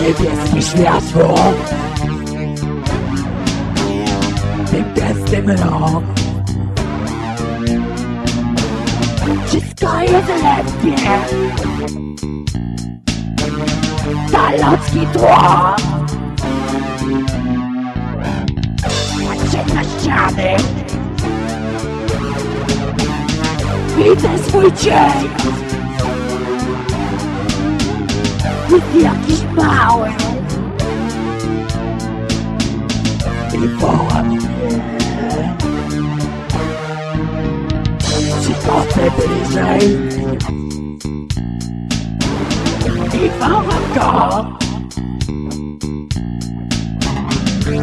niebieskie światło. Tym gęstym rok. Wszystko jest lepiej. Ta ludzki tło. Patrzę na ściany. Widzę swój cień with yucky power. People up here. She got everybody's name. People have gone.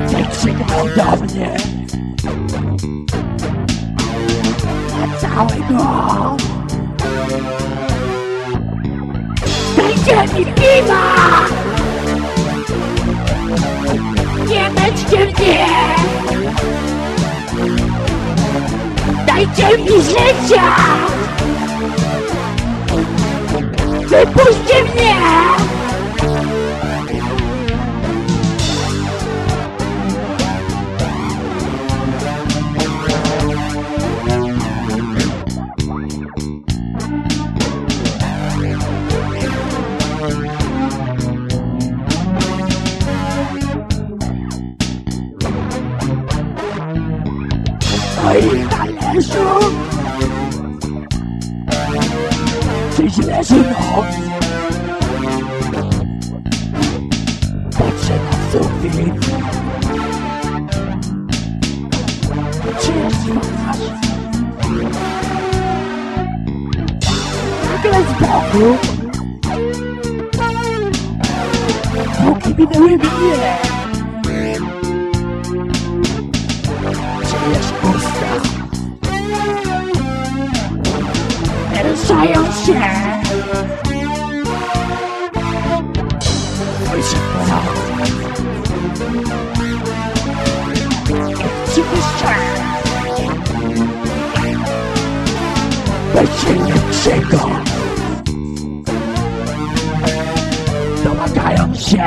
Take chicken out of. That's how it goes. Dajcie mi piwa! Nie męczcie mnie! Dajcie mi życia! Wypuśćcie mnie! special. Vigilantes novos. Pode chegar seu fim. não de massagem. Nicholas Bobble. não. keep me the ribbon, yeah. 下。回想到，就傻。被情人追赶，怎么该用心？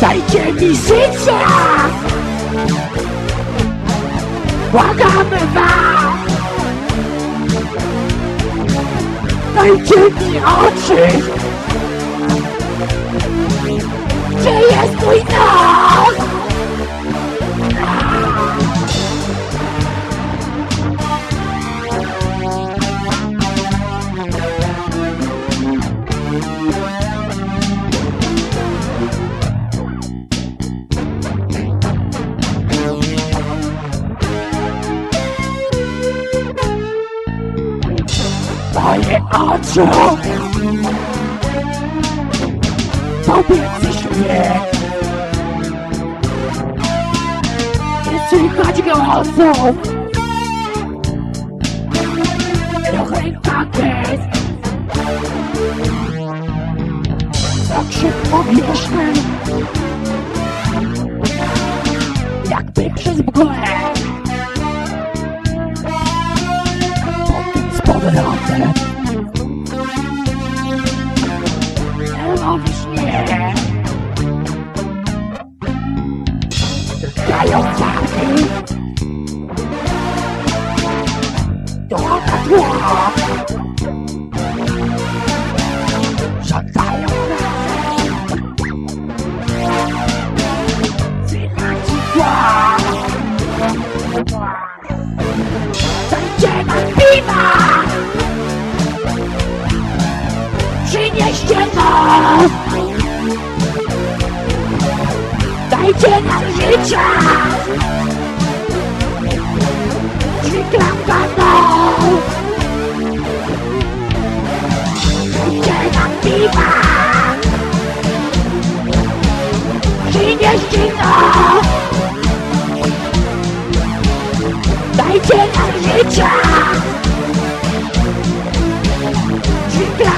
再见你心上，我根本吧。Archie! Archie! Moje oczy! Kobiecy śmiech! Nie słychać głosów! Ruch rękawic! Okrzyk powierzchni! Jakby przez mgłę! salve-se é. Toma tua! 见吗？再见啊，一家！你干嘛呢？再见啊，你吧！新年啊！再见啊，一家！你干？